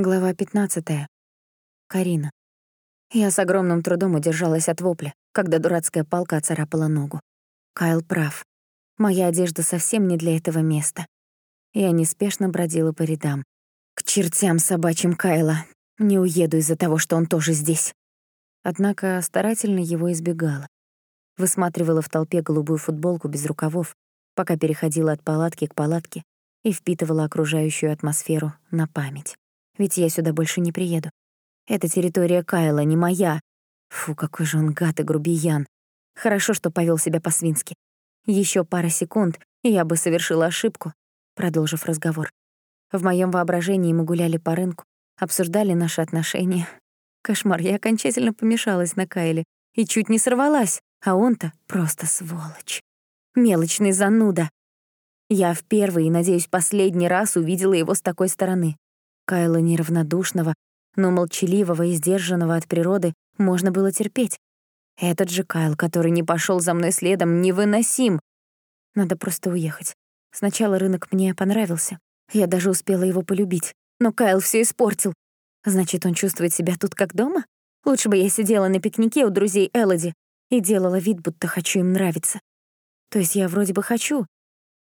Глава 15. Карина. Я с огромным трудом удержалась от вопля, когда дурацкая палка оцарапала ногу. Кайл прав. Моя одежда совсем не для этого места. Я неспешно бродила по рядам. К чертям собачьим Кайла. Не уеду из-за того, что он тоже здесь. Однако старательно его избегала. Высматривала в толпе голубую футболку без рукавов, пока переходила от палатки к палатке и впитывала окружающую атмосферу на память ведь я сюда больше не приеду. Это территория Кайла, не моя. Фу, какой же он гад и грубиян. Хорошо, что повел себя по-свински. Еще пара секунд, и я бы совершила ошибку, продолжив разговор. В моем воображении мы гуляли по рынку, обсуждали наши отношения. Кошмар, я окончательно помешалась на Кайле и чуть не сорвалась, а он-то просто сволочь. Мелочный зануда. Я в первый и, надеюсь, последний раз увидела его с такой стороны. Кайла неравнодушного, но молчаливого и сдержанного от природы можно было терпеть. Этот же Кайл, который не пошел за мной следом, невыносим. Надо просто уехать. Сначала рынок мне понравился. Я даже успела его полюбить. Но Кайл все испортил. Значит, он чувствует себя тут как дома? Лучше бы я сидела на пикнике у друзей Элоди и делала вид, будто хочу им нравиться. То есть я вроде бы хочу,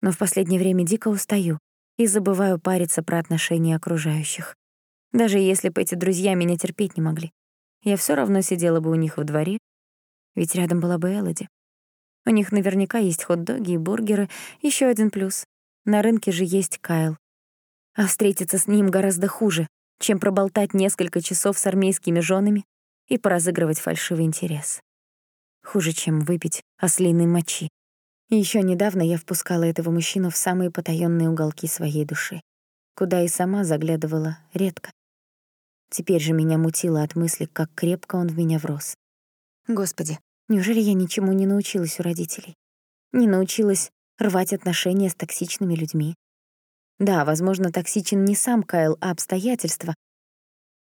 но в последнее время дико устаю и забываю париться про отношения окружающих. Даже если бы эти друзья меня терпеть не могли, я все равно сидела бы у них во дворе, ведь рядом была бы Элоди. У них наверняка есть хот-доги и бургеры, еще один плюс. На рынке же есть Кайл. А встретиться с ним гораздо хуже, чем проболтать несколько часов с армейскими женами и поразыгрывать фальшивый интерес. Хуже, чем выпить ослиной мочи еще недавно я впускала этого мужчину в самые потаённые уголки своей души, куда и сама заглядывала редко. Теперь же меня мутило от мысли, как крепко он в меня врос. Господи, неужели я ничему не научилась у родителей? Не научилась рвать отношения с токсичными людьми? Да, возможно, токсичен не сам Кайл, а обстоятельства.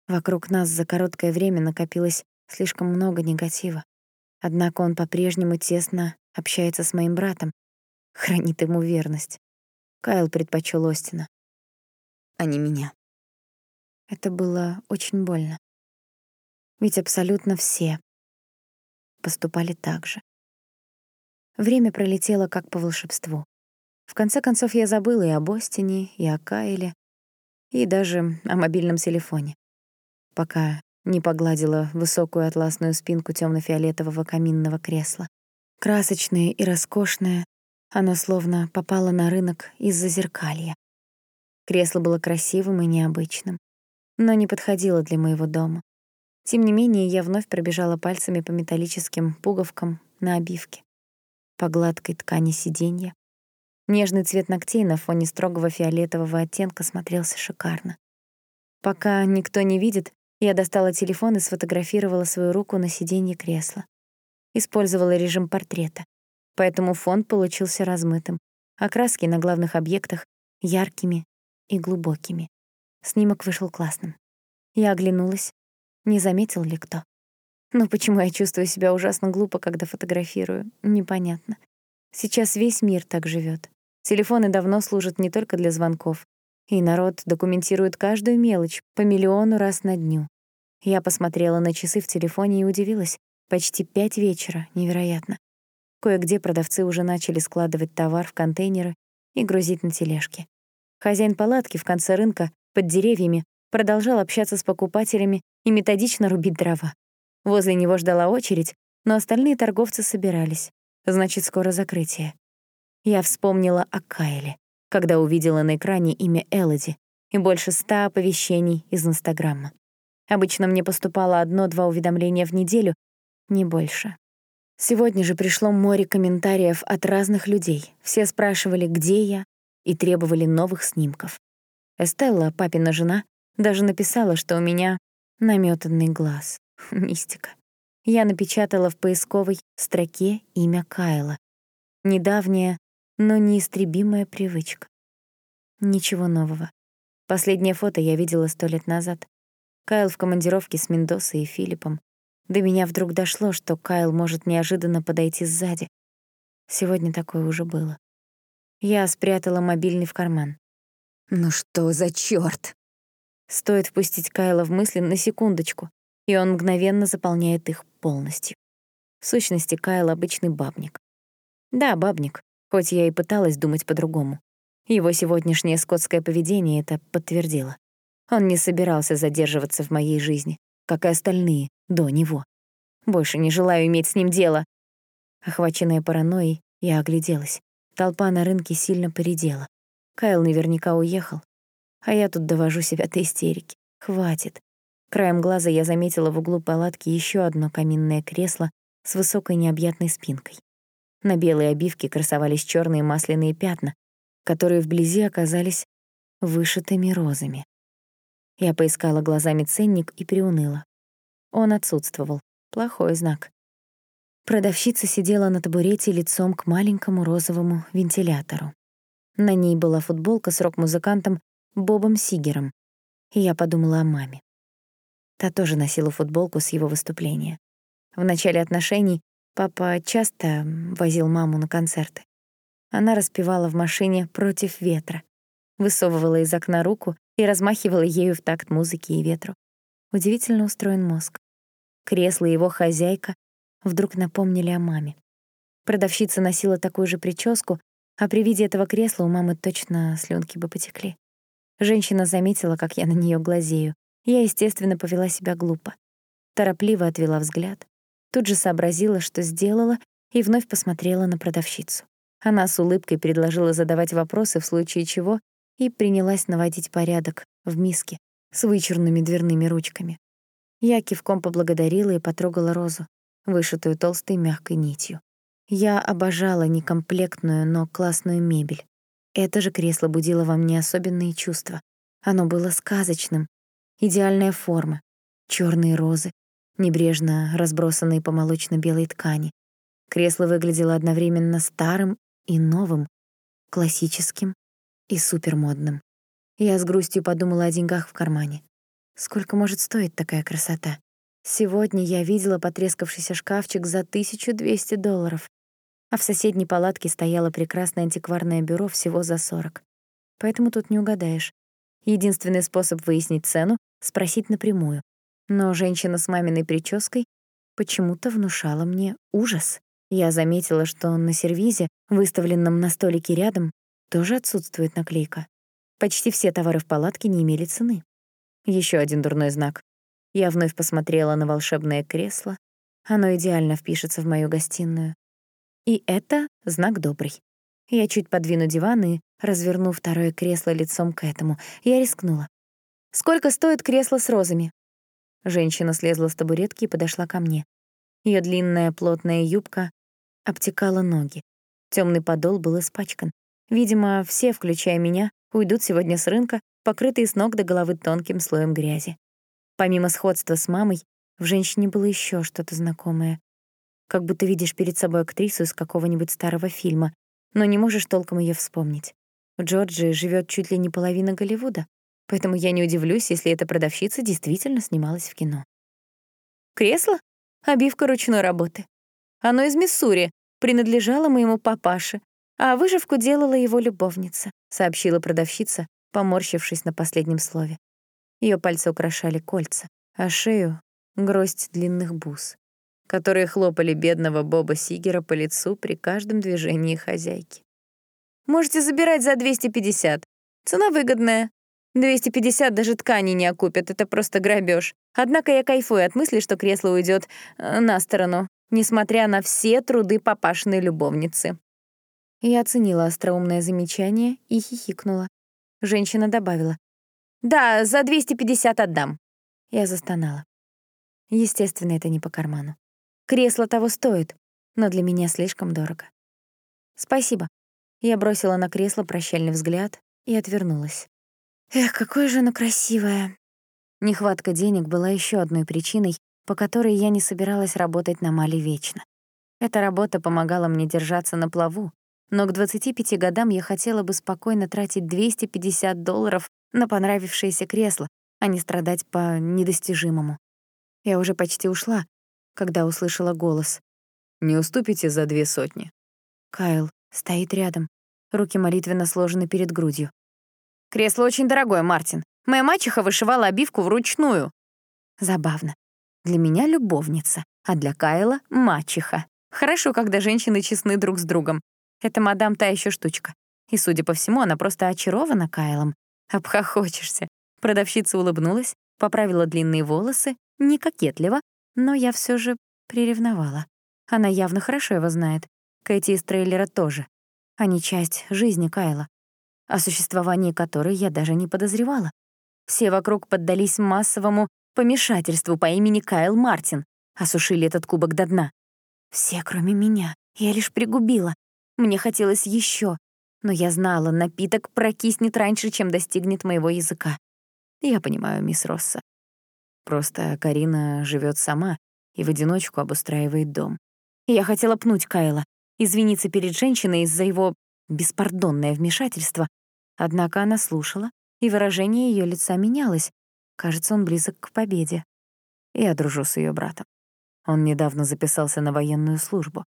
Вокруг нас за короткое время накопилось слишком много негатива. Однако он по-прежнему тесно общается с моим братом, хранит ему верность. Кайл предпочел Остина, а не меня. Это было очень больно. Ведь абсолютно все поступали так же. Время пролетело как по волшебству. В конце концов, я забыла и об Остине, и о Кайле, и даже о мобильном телефоне, пока не погладила высокую атласную спинку темно фиолетового каминного кресла. Красочное и роскошное, оно словно попало на рынок из-за зеркалья. Кресло было красивым и необычным, но не подходило для моего дома. Тем не менее, я вновь пробежала пальцами по металлическим пуговкам на обивке, по гладкой ткани сиденья. Нежный цвет ногтей на фоне строгого фиолетового оттенка смотрелся шикарно. Пока никто не видит, я достала телефон и сфотографировала свою руку на сиденье кресла использовала режим портрета, поэтому фон получился размытым, а краски на главных объектах — яркими и глубокими. Снимок вышел классным. Я оглянулась. Не заметил ли кто? Но почему я чувствую себя ужасно глупо, когда фотографирую? Непонятно. Сейчас весь мир так живет. Телефоны давно служат не только для звонков. И народ документирует каждую мелочь по миллиону раз на дню. Я посмотрела на часы в телефоне и удивилась. Почти пять вечера, невероятно. Кое-где продавцы уже начали складывать товар в контейнеры и грузить на тележки. Хозяин палатки в конце рынка, под деревьями, продолжал общаться с покупателями и методично рубить дрова. Возле него ждала очередь, но остальные торговцы собирались. Значит, скоро закрытие. Я вспомнила о Кайле, когда увидела на экране имя Элоди и больше ста оповещений из Инстаграма. Обычно мне поступало одно-два уведомления в неделю, не больше. Сегодня же пришло море комментариев от разных людей. Все спрашивали, где я, и требовали новых снимков. Эстелла, папина жена, даже написала, что у меня намётанный глаз. Мистика. Я напечатала в поисковой строке имя Кайла. Недавняя, но неистребимая привычка. Ничего нового. Последнее фото я видела сто лет назад. Кайл в командировке с Мендосой и Филиппом. До меня вдруг дошло, что Кайл может неожиданно подойти сзади. Сегодня такое уже было. Я спрятала мобильный в карман. «Ну что за чёрт?» Стоит впустить Кайла в мысли на секундочку, и он мгновенно заполняет их полностью. В сущности, Кайл — обычный бабник. Да, бабник, хоть я и пыталась думать по-другому. Его сегодняшнее скотское поведение это подтвердило. Он не собирался задерживаться в моей жизни, как и остальные до него. Больше не желаю иметь с ним дело. Охваченная паранойей, я огляделась. Толпа на рынке сильно поредела. Кайл наверняка уехал. А я тут довожу себя до истерики. Хватит. Краем глаза я заметила в углу палатки еще одно каминное кресло с высокой необъятной спинкой. На белой обивке красовались черные масляные пятна, которые вблизи оказались вышитыми розами. Я поискала глазами ценник и приуныла. Он отсутствовал. Плохой знак. Продавщица сидела на табурете лицом к маленькому розовому вентилятору. На ней была футболка с рок-музыкантом Бобом Сигером, и я подумала о маме. Та тоже носила футболку с его выступления. В начале отношений папа часто возил маму на концерты. Она распевала в машине «Против ветра», высовывала из окна руку и размахивала ею в такт музыки и ветру. Удивительно устроен мозг. Кресло и его хозяйка вдруг напомнили о маме. Продавщица носила такую же прическу, а при виде этого кресла у мамы точно слюнки бы потекли. Женщина заметила, как я на нее глазею. Я, естественно, повела себя глупо. Торопливо отвела взгляд. Тут же сообразила, что сделала, и вновь посмотрела на продавщицу. Она с улыбкой предложила задавать вопросы, в случае чего, и принялась наводить порядок в миске с вычурными дверными ручками. Я кивком поблагодарила и потрогала розу, вышитую толстой мягкой нитью. Я обожала некомплектную, но классную мебель. Это же кресло будило во мне особенные чувства. Оно было сказочным. Идеальная форма, черные розы, небрежно разбросанные по молочно-белой ткани. Кресло выглядело одновременно старым и новым, классическим и супермодным. Я с грустью подумала о деньгах в кармане. Сколько может стоить такая красота? Сегодня я видела потрескавшийся шкафчик за 1200 долларов, а в соседней палатке стояло прекрасное антикварное бюро всего за 40. Поэтому тут не угадаешь. Единственный способ выяснить цену — спросить напрямую. Но женщина с маминой прической почему-то внушала мне ужас. Я заметила, что на сервизе, выставленном на столике рядом, тоже отсутствует наклейка. Почти все товары в палатке не имели цены. Еще один дурной знак. Я вновь посмотрела на волшебное кресло. Оно идеально впишется в мою гостиную. И это знак добрый. Я чуть подвину диван и, разверну второе кресло лицом к этому, я рискнула. «Сколько стоит кресло с розами?» Женщина слезла с табуретки и подошла ко мне. Ее длинная плотная юбка обтекала ноги. Темный подол был испачкан. Видимо, все, включая меня, уйдут сегодня с рынка, покрытые с ног до головы тонким слоем грязи. Помимо сходства с мамой, в женщине было еще что-то знакомое. Как будто видишь перед собой актрису из какого-нибудь старого фильма, но не можешь толком ее вспомнить. В Джорджии живет чуть ли не половина Голливуда, поэтому я не удивлюсь, если эта продавщица действительно снималась в кино. Кресло? Обивка ручной работы. Оно из Миссури, принадлежало моему папаше, а выживку делала его любовница, сообщила продавщица, поморщившись на последнем слове. Ее пальцы украшали кольца, а шею — гроздь длинных бус, которые хлопали бедного Боба Сигера по лицу при каждом движении хозяйки. «Можете забирать за 250. Цена выгодная. 250 даже ткани не окупят, это просто грабеж. Однако я кайфую от мысли, что кресло уйдет э, на сторону, несмотря на все труды папашиной любовницы». Я оценила остроумное замечание и хихикнула. Женщина добавила. «Да, за 250 отдам». Я застонала. Естественно, это не по карману. Кресло того стоит, но для меня слишком дорого. «Спасибо». Я бросила на кресло прощальный взгляд и отвернулась. Эх, какое же оно красивое. Нехватка денег была еще одной причиной, по которой я не собиралась работать на Мали вечно. Эта работа помогала мне держаться на плаву, но к 25 годам я хотела бы спокойно тратить 250 долларов на понравившееся кресло, а не страдать по недостижимому. Я уже почти ушла, когда услышала голос. «Не уступите за две сотни». Кайл стоит рядом, руки молитвенно сложены перед грудью. «Кресло очень дорогое, Мартин. Моя мачеха вышивала обивку вручную. Забавно. Для меня любовница, а для Кайла — мачеха. Хорошо, когда женщины честны друг с другом. Это мадам та еще штучка. И, судя по всему, она просто очарована Кайлом. Обхохочешься. Продавщица улыбнулась, поправила длинные волосы, не кокетливо, но я все же приревновала. Она явно хорошо его знает. Кэти из трейлера тоже. Они часть жизни Кайла, о существовании которой я даже не подозревала. Все вокруг поддались массовому помешательству по имени Кайл Мартин, осушили этот кубок до дна. Все, кроме меня. Я лишь пригубила. Мне хотелось еще, но я знала, напиток прокиснет раньше, чем достигнет моего языка. Я понимаю, мисс Росса. Просто Карина живет сама и в одиночку обустраивает дом. Я хотела пнуть Кайла, извиниться перед женщиной из-за его беспардонное вмешательство, однако она слушала, и выражение ее лица менялось. Кажется, он близок к победе. Я дружу с ее братом. Он недавно записался на военную службу.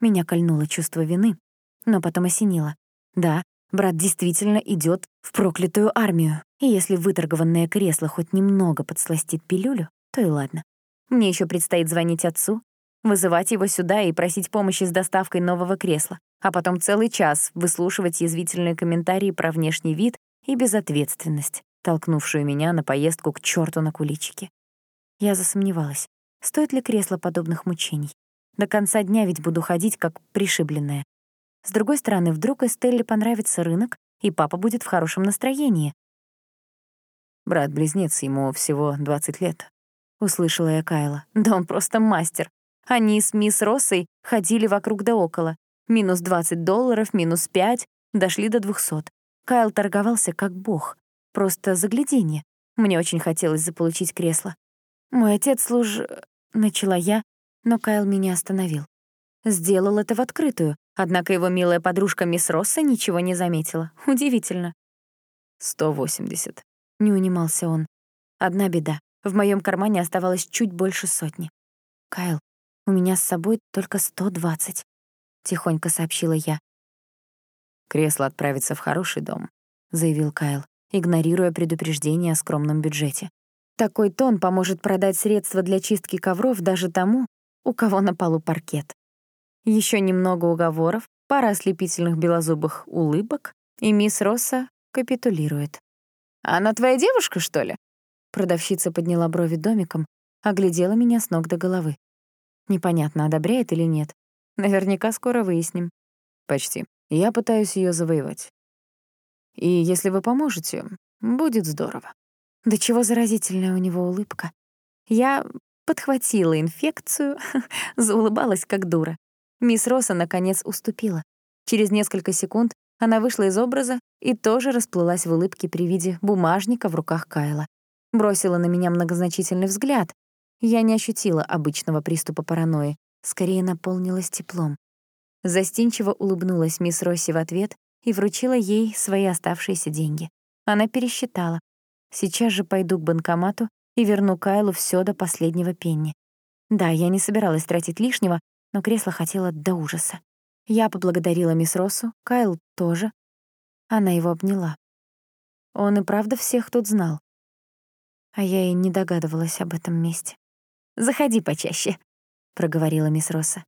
Меня кольнуло чувство вины, но потом осенило. Да, брат действительно идет в проклятую армию, и если выторгованное кресло хоть немного подсластит пилюлю, то и ладно. Мне еще предстоит звонить отцу, вызывать его сюда и просить помощи с доставкой нового кресла, а потом целый час выслушивать язвительные комментарии про внешний вид и безответственность, толкнувшую меня на поездку к черту на куличики. Я засомневалась, стоит ли кресло подобных мучений. До конца дня ведь буду ходить, как пришибленная. С другой стороны, вдруг Эстелле понравится рынок, и папа будет в хорошем настроении. Брат-близнец, ему всего 20 лет. Услышала я Кайла. Да он просто мастер. Они с мисс Россой ходили вокруг да около. Минус 20 долларов, минус 5, дошли до 200. Кайл торговался как бог. Просто загляденье. Мне очень хотелось заполучить кресло. Мой отец служ... Начала я, но Кайл меня остановил. Сделал это в открытую, однако его милая подружка мисс Росса ничего не заметила. Удивительно. «180», — не унимался он. Одна беда. В моем кармане оставалось чуть больше сотни. «Кайл, у меня с собой только 120», — тихонько сообщила я. «Кресло отправится в хороший дом», — заявил Кайл, игнорируя предупреждение о скромном бюджете. Такой тон поможет продать средства для чистки ковров даже тому, у кого на полу паркет. Еще немного уговоров, пара ослепительных белозубых улыбок, и мисс Росса капитулирует. «Она твоя девушка, что ли?» Продавщица подняла брови домиком, оглядела меня с ног до головы. Непонятно, одобряет или нет. Наверняка скоро выясним. Почти. Я пытаюсь ее завоевать. И если вы поможете, будет здорово. Да чего заразительная у него улыбка. Я подхватила инфекцию, заулыбалась как дура. Мисс Росса, наконец, уступила. Через несколько секунд она вышла из образа и тоже расплылась в улыбке при виде бумажника в руках Кайла. Бросила на меня многозначительный взгляд. Я не ощутила обычного приступа паранойи, скорее наполнилась теплом. Застенчиво улыбнулась мисс Росси в ответ и вручила ей свои оставшиеся деньги. Она пересчитала. Сейчас же пойду к банкомату и верну Кайлу все до последнего пенни. Да, я не собиралась тратить лишнего, но кресло хотела до ужаса. Я поблагодарила мисс Россу, Кайл тоже. Она его обняла. Он и правда всех тут знал. А я и не догадывалась об этом месте. «Заходи почаще», — проговорила мисс Росса.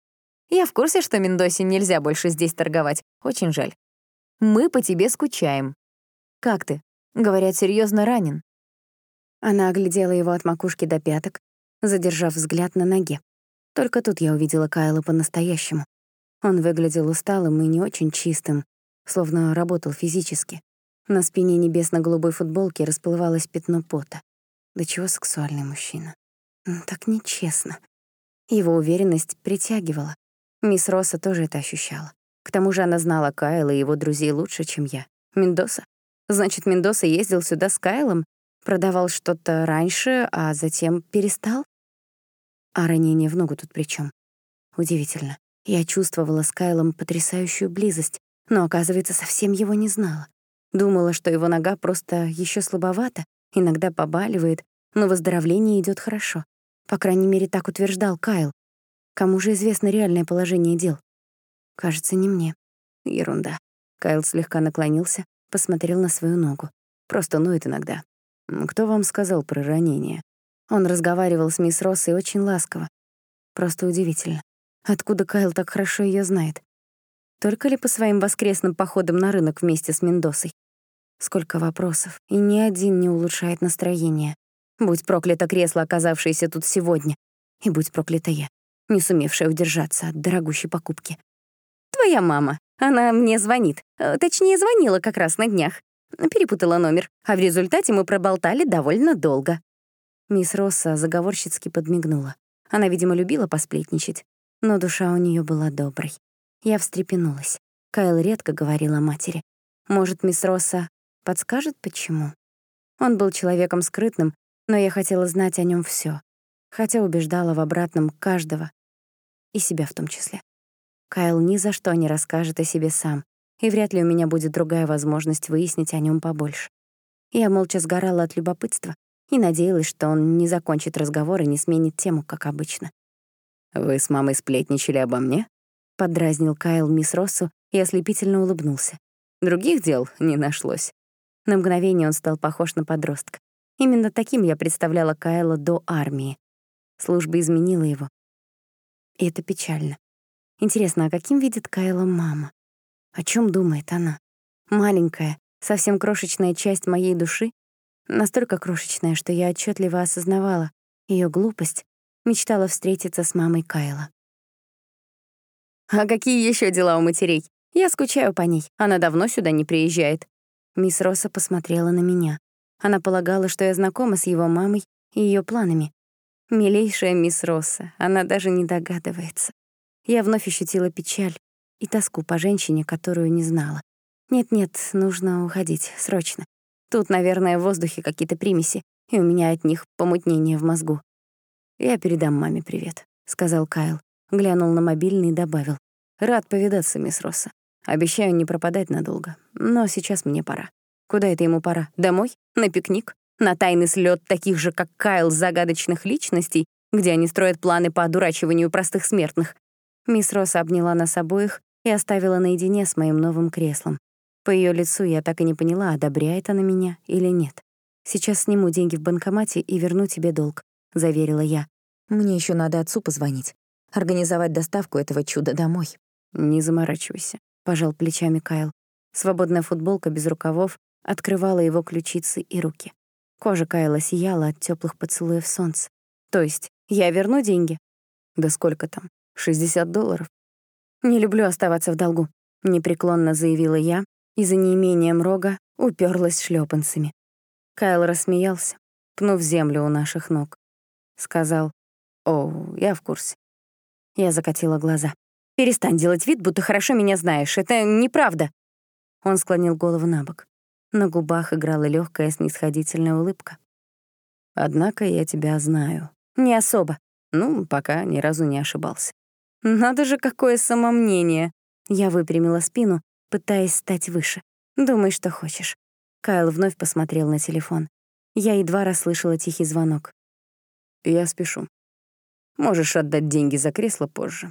«Я в курсе, что Мендосе нельзя больше здесь торговать. Очень жаль. Мы по тебе скучаем. Как ты? Говорят, серьезно ранен». Она оглядела его от макушки до пяток, задержав взгляд на ноге. Только тут я увидела Кайла по-настоящему. Он выглядел усталым и не очень чистым, словно работал физически. На спине небесно-голубой футболки расплывалось пятно пота. Да чего сексуальный мужчина. Так нечестно. Его уверенность притягивала. Мисс Росса тоже это ощущала. К тому же она знала Кайла и его друзей лучше, чем я. Мендоса? Значит, Мендоса ездил сюда с Кайлом, продавал что-то раньше, а затем перестал? А ранение в ногу тут при чем? Удивительно. Я чувствовала с Кайлом потрясающую близость, но, оказывается, совсем его не знала. Думала, что его нога просто еще слабовата, иногда побаливает, но выздоровление идет хорошо. По крайней мере, так утверждал Кайл. Кому же известно реальное положение дел? Кажется, не мне. Ерунда. Кайл слегка наклонился, посмотрел на свою ногу. Просто ноет иногда. «Кто вам сказал про ранение?» Он разговаривал с мисс Россой очень ласково. Просто удивительно. Откуда Кайл так хорошо ее знает? Только ли по своим воскресным походам на рынок вместе с Мендосой? Сколько вопросов, и ни один не улучшает настроение. Будь проклято кресло, оказавшееся тут сегодня. И будь проклята я, не сумевшая удержаться от дорогущей покупки. «Твоя мама. Она мне звонит. Э, точнее, звонила как раз на днях. Перепутала номер, а в результате мы проболтали довольно долго». Мисс Росса заговорщицки подмигнула. Она, видимо, любила посплетничать, но душа у нее была доброй. Я встрепенулась. Кайл редко говорил о матери. Может, мисс Росса подскажет, почему? Он был человеком скрытным, но я хотела знать о нем все, хотя убеждала в обратном каждого, и себя в том числе. Кайл ни за что не расскажет о себе сам, и вряд ли у меня будет другая возможность выяснить о нем побольше. Я молча сгорала от любопытства и надеялась, что он не закончит разговор и не сменит тему, как обычно. «Вы с мамой сплетничали обо мне?» — поддразнил Кайл мисс Россу и ослепительно улыбнулся. Других дел не нашлось. На мгновение он стал похож на подростка. Именно таким я представляла Кайла до армии. Служба изменила его. И это печально. Интересно, а каким видит Кайла мама? О чем думает она? Маленькая, совсем крошечная часть моей души, настолько крошечная, что я отчетливо осознавала ее глупость, мечтала встретиться с мамой Кайла. «А какие еще дела у матерей? Я скучаю по ней. Она давно сюда не приезжает». Мисс Росса посмотрела на меня. Она полагала, что я знакома с его мамой и ее планами. Милейшая мисс Росса, она даже не догадывается. Я вновь ощутила печаль и тоску по женщине, которую не знала. Нет-нет, нужно уходить, срочно. Тут, наверное, в воздухе какие-то примеси, и у меня от них помутнение в мозгу. «Я передам маме привет», — сказал Кайл. Глянул на мобильный и добавил. «Рад повидаться, мисс Росса. Обещаю не пропадать надолго, но сейчас мне пора». Куда это ему пора? Домой? На пикник? На тайный слет таких же, как Кайл, загадочных личностей, где они строят планы по одурачиванию простых смертных? Мисс Росс обняла нас обоих и оставила наедине с моим новым креслом. По ее лицу я так и не поняла, одобряет она меня или нет. «Сейчас сниму деньги в банкомате и верну тебе долг», — заверила я. «Мне еще надо отцу позвонить, организовать доставку этого чуда домой». «Не заморачивайся», — пожал плечами Кайл. Свободная футболка без рукавов открывала его ключицы и руки. Кожа Кайла сияла от теплых поцелуев солнца. То есть я верну деньги? Да сколько там? 60 долларов? Не люблю оставаться в долгу, непреклонно заявила я и за неимением рога уперлась шлепанцами. Кайл рассмеялся, пнув землю у наших ног. Сказал, «О, я в курсе». Я закатила глаза. «Перестань делать вид, будто хорошо меня знаешь. Это неправда». Он склонил голову на бок. На губах играла легкая снисходительная улыбка. «Однако я тебя знаю». «Не особо. Ну, пока ни разу не ошибался». «Надо же, какое самомнение!» Я выпрямила спину, пытаясь стать выше. «Думай, что хочешь». Кайл вновь посмотрел на телефон. Я едва расслышала тихий звонок. «Я спешу. Можешь отдать деньги за кресло позже».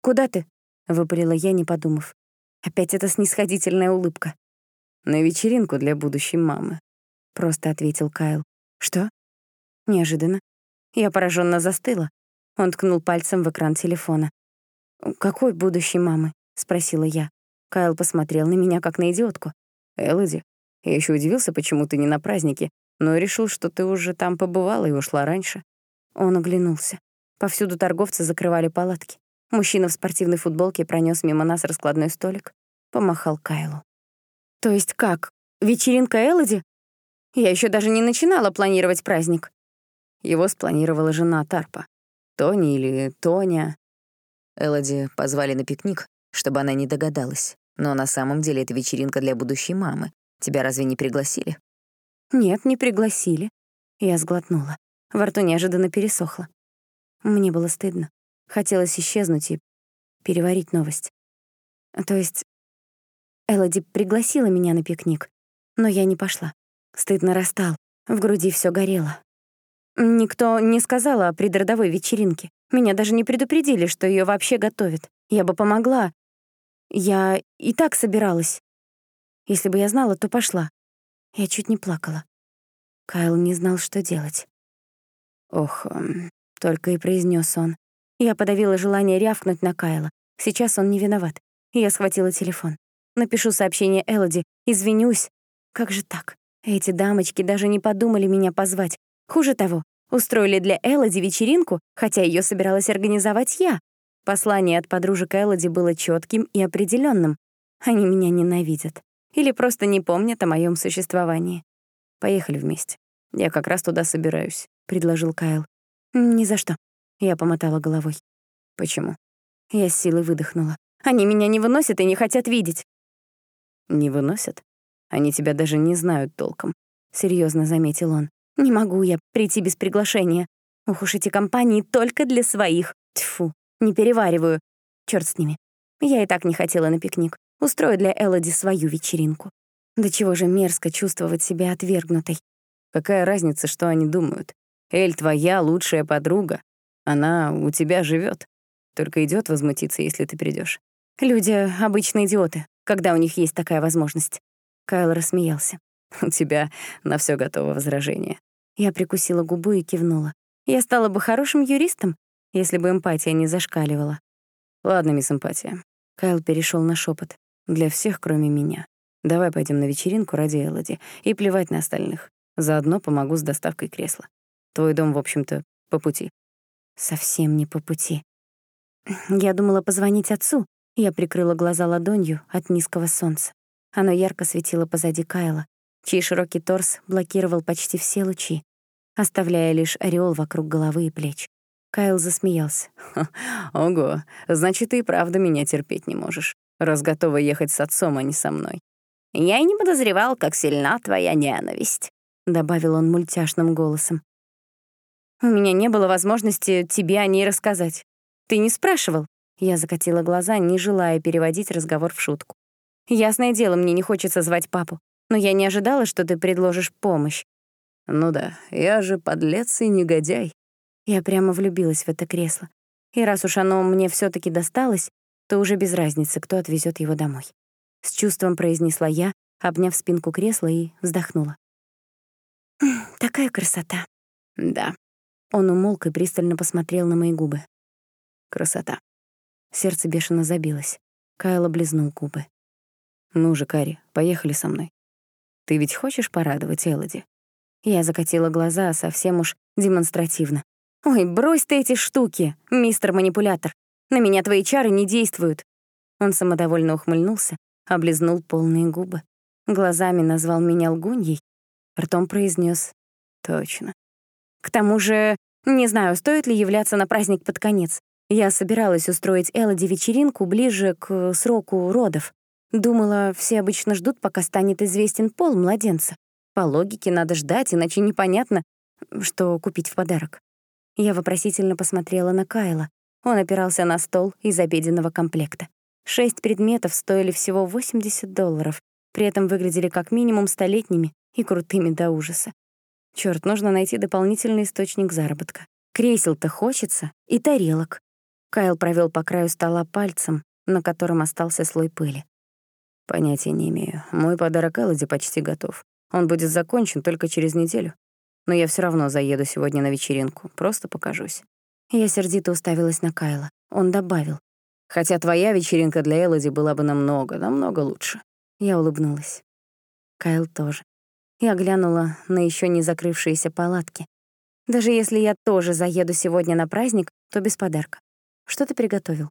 «Куда ты?» — выпалила я, не подумав. Опять эта снисходительная улыбка. «На вечеринку для будущей мамы», — просто ответил Кайл. «Что?» Неожиданно. Я пораженно застыла. Он ткнул пальцем в экран телефона. «Какой будущей мамы?» — спросила я. Кайл посмотрел на меня, как на идиотку. «Элоди, я еще удивился, почему ты не на празднике, но решил, что ты уже там побывала и ушла раньше». Он оглянулся. Повсюду торговцы закрывали палатки. Мужчина в спортивной футболке пронес мимо нас раскладной столик, помахал Кайлу. То есть как? Вечеринка Элоди? Я еще даже не начинала планировать праздник. Его спланировала жена Тарпа. Тони или Тоня. Элоди позвали на пикник, чтобы она не догадалась. Но на самом деле это вечеринка для будущей мамы. Тебя разве не пригласили? Нет, не пригласили. Я сглотнула. Во рту неожиданно пересохло. Мне было стыдно. Хотелось исчезнуть и переварить новость. То есть Элоди пригласила меня на пикник, но я не пошла. Стыд нарастал, в груди все горело. Никто не сказал о предродовой вечеринке. Меня даже не предупредили, что ее вообще готовят. Я бы помогла. Я и так собиралась. Если бы я знала, то пошла. Я чуть не плакала. Кайл не знал, что делать. «Ох», эм, — только и произнес он. Я подавила желание рявкнуть на Кайла. Сейчас он не виноват. Я схватила телефон. Напишу сообщение Элоди, извинюсь. Как же так? Эти дамочки даже не подумали меня позвать. Хуже того, устроили для Элоди вечеринку, хотя ее собиралась организовать я. Послание от подружек Элоди было четким и определенным. Они меня ненавидят. Или просто не помнят о моем существовании. Поехали вместе. Я как раз туда собираюсь, предложил Кайл. Ни за что. Я помотала головой. Почему? Я с силой выдохнула. Они меня не выносят и не хотят видеть. Не выносят? Они тебя даже не знают толком, серьезно заметил он. Не могу я прийти без приглашения. Ух уж эти компании только для своих. Тьфу, не перевариваю. Чёрт с ними. Я и так не хотела на пикник. Устрою для Элоди свою вечеринку. До чего же мерзко чувствовать себя отвергнутой. Какая разница, что они думают? Эль твоя лучшая подруга. Она у тебя живет. Только идет возмутиться, если ты придешь. Люди — обычные идиоты, когда у них есть такая возможность. Кайл рассмеялся. У тебя на все готово возражение. Я прикусила губу и кивнула. Я стала бы хорошим юристом, если бы эмпатия не зашкаливала. Ладно, мисс эмпатия. Кайл перешел на шепот. Для всех, кроме меня. Давай пойдем на вечеринку ради Элоди и плевать на остальных. Заодно помогу с доставкой кресла. Твой дом, в общем-то, по пути. Совсем не по пути. Я думала позвонить отцу. Я прикрыла глаза ладонью от низкого солнца. Оно ярко светило позади Кайла, чей широкий торс блокировал почти все лучи, оставляя лишь ореол вокруг головы и плеч. Кайл засмеялся. «Ого, значит, ты и правда меня терпеть не можешь, раз готова ехать с отцом, а не со мной». «Я и не подозревал, как сильна твоя ненависть», — добавил он мультяшным голосом. «У меня не было возможности тебе о ней рассказать. Ты не спрашивал?» Я закатила глаза, не желая переводить разговор в шутку. «Ясное дело, мне не хочется звать папу, но я не ожидала, что ты предложишь помощь». «Ну да, я же подлец и негодяй». Я прямо влюбилась в это кресло. И раз уж оно мне все таки досталось, то уже без разницы, кто отвезет его домой. С чувством произнесла я, обняв спинку кресла и вздохнула. «Такая красота». «Да». Он умолк и пристально посмотрел на мои губы. Красота. Сердце бешено забилось. Кайл облизнул губы. «Ну же, Кари, поехали со мной. Ты ведь хочешь порадовать Элоди?» Я закатила глаза совсем уж демонстративно. «Ой, брось ты эти штуки, мистер манипулятор. На меня твои чары не действуют». Он самодовольно ухмыльнулся, облизнул полные губы. Глазами назвал меня лгуньей, ртом произнес: «Точно». К тому же, не знаю, стоит ли являться на праздник под конец. Я собиралась устроить Элоди вечеринку ближе к сроку родов. Думала, все обычно ждут, пока станет известен пол младенца. По логике надо ждать, иначе непонятно, что купить в подарок. Я вопросительно посмотрела на Кайла. Он опирался на стол из обеденного комплекта. Шесть предметов стоили всего 80 долларов, при этом выглядели как минимум столетними и крутыми до ужаса. Чёрт, нужно найти дополнительный источник заработка. Кресел-то хочется, и тарелок. Кайл провел по краю стола пальцем, на котором остался слой пыли. «Понятия не имею. Мой подарок Элоди почти готов. Он будет закончен только через неделю. Но я все равно заеду сегодня на вечеринку. Просто покажусь». Я сердито уставилась на Кайла. Он добавил. «Хотя твоя вечеринка для Элоди была бы намного, намного лучше». Я улыбнулась. Кайл тоже. Я глянула на еще не закрывшиеся палатки. Даже если я тоже заеду сегодня на праздник, то без подарка. Что ты приготовил?»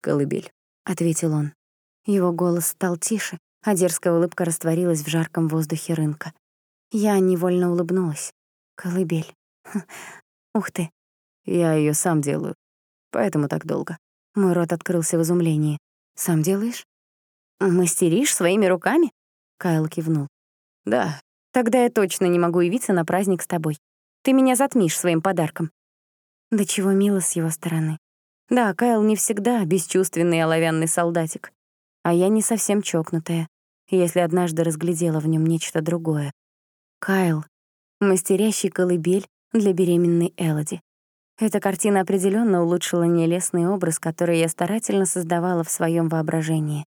«Колыбель», — ответил он. Его голос стал тише, а дерзкая улыбка растворилась в жарком воздухе рынка. Я невольно улыбнулась. «Колыбель. Ух ты». «Я ее сам делаю, поэтому так долго». Мой рот открылся в изумлении. «Сам делаешь?» «Мастеришь своими руками?» Кайл кивнул. «Да». «Тогда я точно не могу явиться на праздник с тобой. Ты меня затмишь своим подарком». Да чего мило с его стороны. Да, Кайл не всегда бесчувственный оловянный солдатик. А я не совсем чокнутая, если однажды разглядела в нем нечто другое. Кайл — мастерящий колыбель для беременной Элоди. Эта картина определенно улучшила нелестный образ, который я старательно создавала в своем воображении.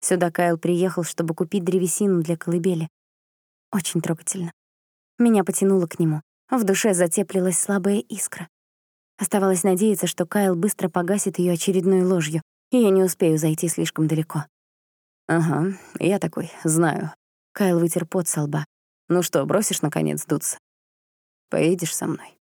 Сюда Кайл приехал, чтобы купить древесину для колыбели. Очень трогательно. Меня потянуло к нему. В душе затеплилась слабая искра. Оставалось надеяться, что Кайл быстро погасит ее очередной ложью, и я не успею зайти слишком далеко. «Ага, я такой, знаю». Кайл вытер пот со лба. «Ну что, бросишь, наконец, дуться? Поедешь со мной?»